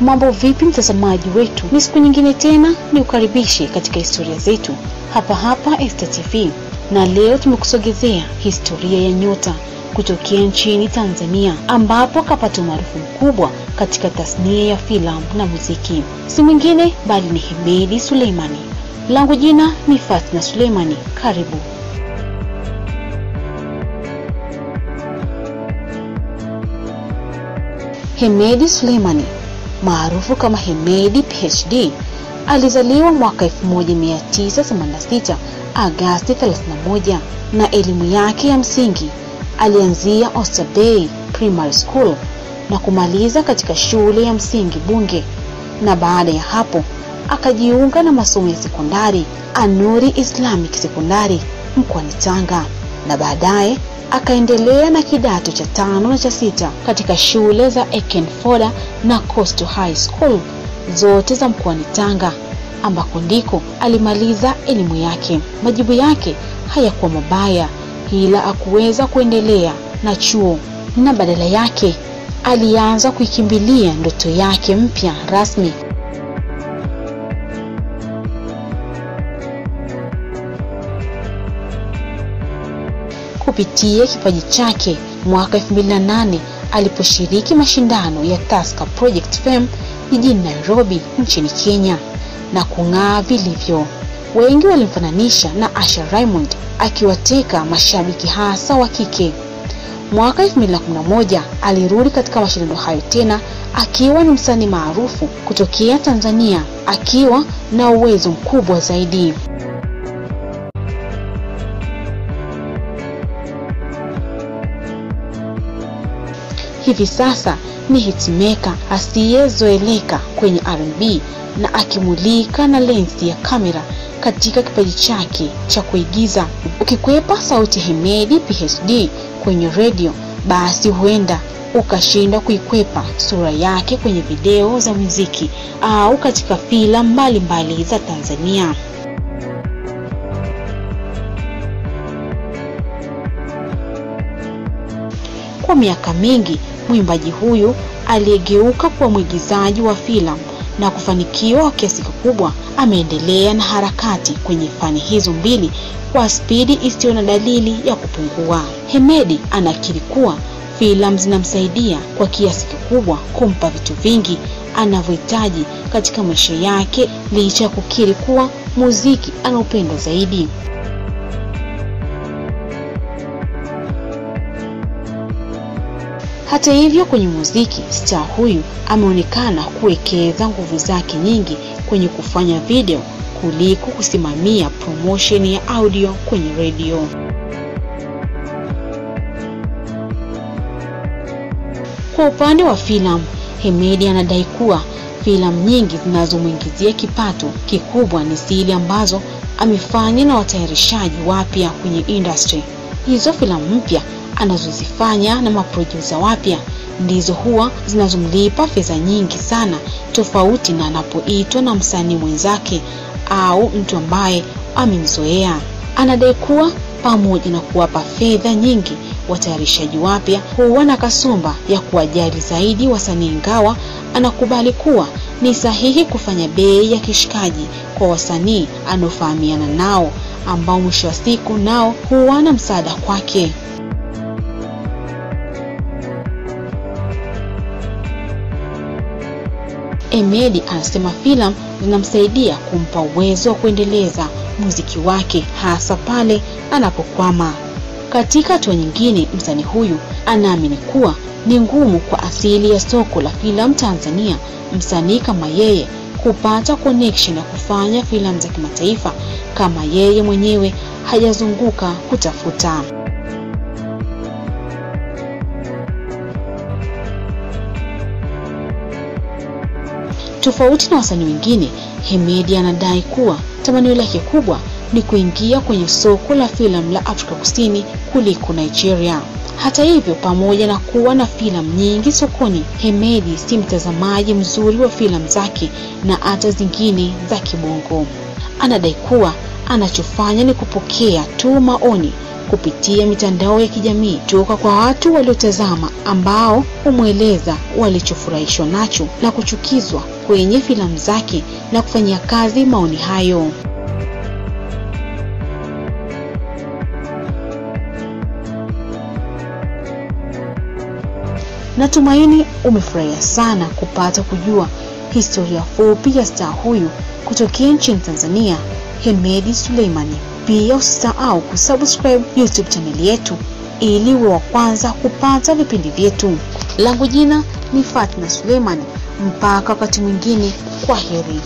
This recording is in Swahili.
Mambo vipi mtazamaji wetu? Ni siku nyingine tena ni ukaribishe katika historia zetu hapa hapa Esta TV, na leo tumekusogezea historia ya nyota kutokea nchini Tanzania ambapo akapata umaarufu mkubwa katika tasnia ya filamu na muziki. Si mwingine bali ni Hemedi Suleimani. Langu jina ni Fatna Suleimani. Karibu. Hemedi Suleimani maarufu kama Hemedi PhD alizaliwa mwaka 1986 Agasti 31 na elimu yake ya msingi alianzia Oyster Bay Primary School na kumaliza katika shule ya msingi Bunge, na baada ya hapo akajiunga na masomo ya sekondari Anuri Islamic Sekondari mkoani Tanga, na baadaye akaendelea na kidato cha tano na cha sita katika shule za Ekenfoda na Coastal High School zote za mkoani Tanga ambako ndiko alimaliza elimu yake. Majibu yake hayakuwa mabaya, ila akuweza kuendelea na chuo na badala yake alianza kuikimbilia ndoto yake mpya rasmi. Kupitia kipaji chake mwaka 2008 aliposhiriki mashindano ya tasca Project Fame jijini Nairobi nchini Kenya na kung'aa vilivyo. Wengi walimfananisha na Asha Raymond akiwateka mashabiki hasa wa kike. Mwaka 2011 alirudi katika mashindano hayo tena akiwa ni msanii maarufu kutokea Tanzania akiwa na uwezo mkubwa zaidi. Hivi sasa ni hitmaker asiyezoeleka kwenye R&B na akimulika na lensi ya kamera katika kipaji chake cha kuigiza. Ukikwepa sauti Hemedi PhD kwenye redio, basi huenda ukashindwa kuikwepa sura yake kwenye video za muziki au katika filamu mbalimbali za Tanzania. Kwa miaka mingi mwimbaji huyu aliyegeuka kuwa mwigizaji wa filamu na kufanikiwa kwa kiasi kikubwa, ameendelea na harakati kwenye fani hizo mbili kwa spidi isiyo na dalili ya kupungua. Hemedi anakiri kuwa filamu zinamsaidia kwa kiasi kikubwa kumpa vitu vingi anavyohitaji katika maisha yake, licha ya kukiri kuwa muziki anaupenda zaidi. Hata hivyo, kwenye muziki star huyu ameonekana kuwekeza nguvu zake nyingi kwenye kufanya video kuliko kusimamia promotion ya audio kwenye redio. Kwa upande wa filamu, Hemedi anadai kuwa filamu nyingi zinazomwingizia kipato kikubwa ni zile ambazo amefanya na watayarishaji wapya kwenye industry. Hizo filamu mpya anazozifanya na maprodusa wapya ndizo huwa zinazomlipa fedha nyingi sana, tofauti na anapoitwa na msanii mwenzake au mtu ambaye amemzoea. Anadai kuwa pamoja na kuwapa fedha nyingi watayarishaji wapya, huwa na kasumba ya kuwajali zaidi wasanii, ingawa anakubali kuwa ni sahihi kufanya bei ya kishikaji kwa wasanii anaofahamiana nao, ambao mwisho wa siku nao huwa na msaada kwake. Hemedi anasema filamu zinamsaidia kumpa uwezo wa kuendeleza muziki wake hasa pale anapokwama. Katika hatua nyingine, msanii huyu anaamini kuwa ni ngumu kwa asili ya soko la filamu Tanzania msanii kama yeye kupata connection ya kufanya filamu za kimataifa kama yeye mwenyewe hajazunguka kutafuta. Tofauti na wasanii wengine, Hemedi anadai kuwa tamanio lake kubwa ni kuingia kwenye soko la filamu la Afrika Kusini kuliko Nigeria. Hata hivyo, pamoja na kuwa na filamu nyingi sokoni, Hemedi si mtazamaji mzuri wa filamu zake na hata zingine za kibongo. Anadai kuwa anachofanya ni kupokea tu maoni kupitia mitandao ya kijamii toka kwa watu waliotazama ambao humweleza walichofurahishwa nacho na kuchukizwa kwenye filamu zake na kufanyia kazi maoni hayo. Natumaini umefurahia sana kupata kujua historia fupi ya staa huyu kutokea nchini Tanzania, Hemedi Suleimani. Pia usisahau kusubscribe YouTube chaneli yetu ili uwe wa kwanza kupata vipindi vyetu. Langu jina ni Fatna Suleimani. Mpaka wakati mwingine, kwa heri.